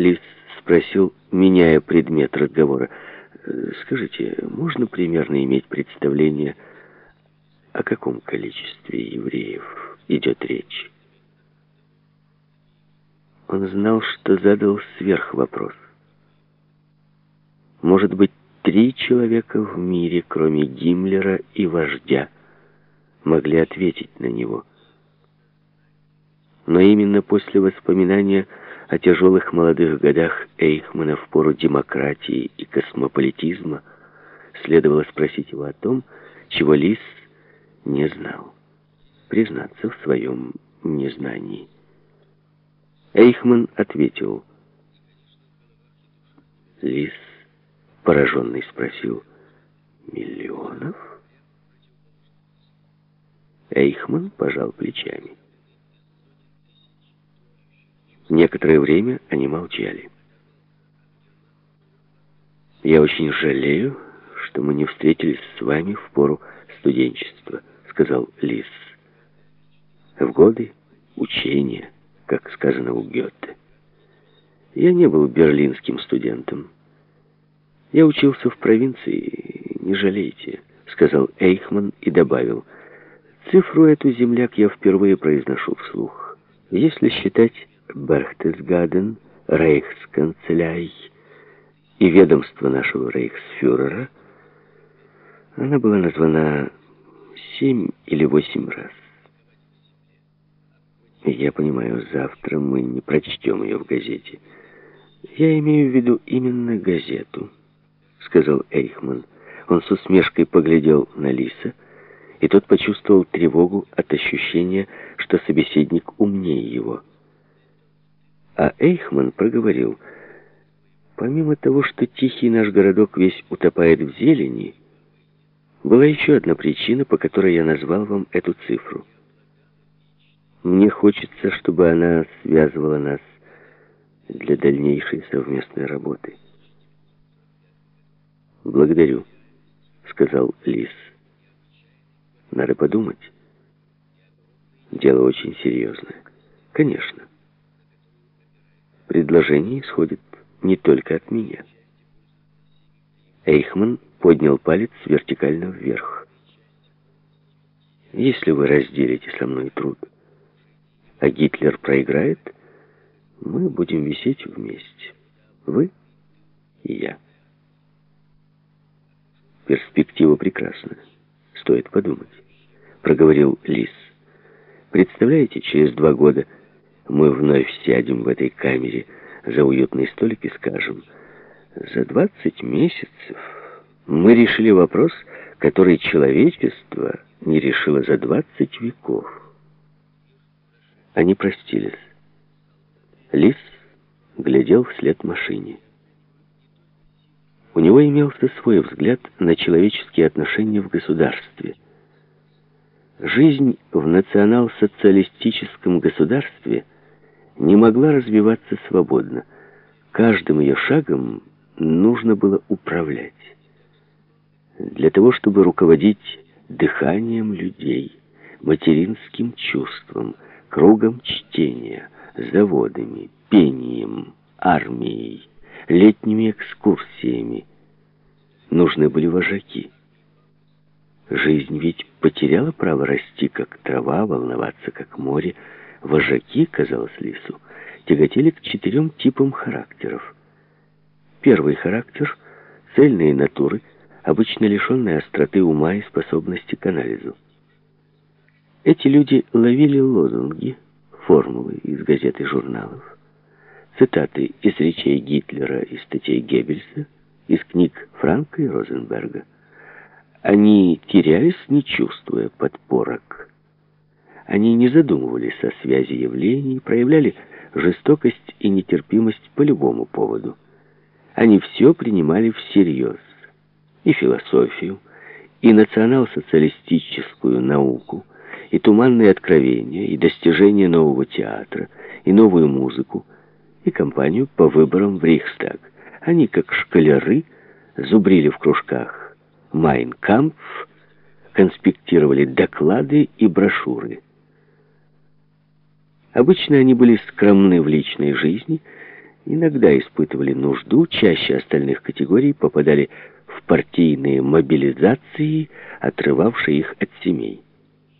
Лис спросил, меняя предмет разговора. «Э, «Скажите, можно примерно иметь представление, о каком количестве евреев идет речь?» Он знал, что задал сверхвопрос. Может быть, три человека в мире, кроме Гиммлера и вождя, могли ответить на него. Но именно после воспоминания о тяжелых молодых годах Эйхмана в пору демократии и космополитизма следовало спросить его о том, чего Лис не знал, признаться в своем незнании. Эйхман ответил. Лис, пораженный, спросил, «Миллионов?» Эйхман пожал плечами. Некоторое время они молчали. «Я очень жалею, что мы не встретились с вами в пору студенчества», — сказал Лис. «В годы учения, как сказано у Гёте. Я не был берлинским студентом. Я учился в провинции, не жалейте», — сказал Эйхман и добавил. «Цифру эту, земляк, я впервые произношу вслух. Если считать Берхтесгаден, рейхсканцеляй и ведомство нашего рейхсфюрера, она была названа семь или восемь раз. Я понимаю, завтра мы не прочтем ее в газете. Я имею в виду именно газету, сказал Эйхман. Он с усмешкой поглядел на Лиса, и тот почувствовал тревогу от ощущения, что собеседник умнее его. А Эйхман проговорил, помимо того, что тихий наш городок весь утопает в зелени, была еще одна причина, по которой я назвал вам эту цифру. Мне хочется, чтобы она связывала нас для дальнейшей совместной работы. «Благодарю», — сказал Лис. «Надо подумать. Дело очень серьезное. Конечно» предложение исходит не только от меня. Эйхман поднял палец вертикально вверх. Если вы разделите со мной труд, а Гитлер проиграет, мы будем висеть вместе. Вы и я. Перспектива прекрасная. Стоит подумать. Проговорил Лис. Представляете, через два года мы вновь сядем в этой камере за уютный столик и скажем, за 20 месяцев мы решили вопрос, который человечество не решило за 20 веков. Они простились. Лис глядел вслед машине. У него имелся свой взгляд на человеческие отношения в государстве. Жизнь в национал-социалистическом государстве – не могла развиваться свободно. Каждым ее шагом нужно было управлять. Для того, чтобы руководить дыханием людей, материнским чувством, кругом чтения, заводами, пением, армией, летними экскурсиями, нужны были вожаки. Жизнь ведь потеряла право расти, как трава, волноваться, как море, Вожаки, казалось Лису, тяготели к четырем типам характеров. Первый характер — цельные натуры, обычно лишенные остроты ума и способности к анализу. Эти люди ловили лозунги, формулы из газет и журналов, цитаты из речей Гитлера и статей Геббельса, из книг Франка и Розенберга. Они терялись, не чувствуя подпорок они не задумывались о связи явлений, проявляли жестокость и нетерпимость по любому поводу. Они все принимали всерьез. И философию, и национал-социалистическую науку, и туманные откровения, и достижения нового театра, и новую музыку, и кампанию по выборам в Рейхстаг. Они, как школяры, зубрили в кружках «Майн Кампф», конспектировали доклады и брошюры. Обычно они были скромны в личной жизни иногда испытывали нужду, чаще остальных категорий попадали в партийные мобилизации, отрывавшие их от семей.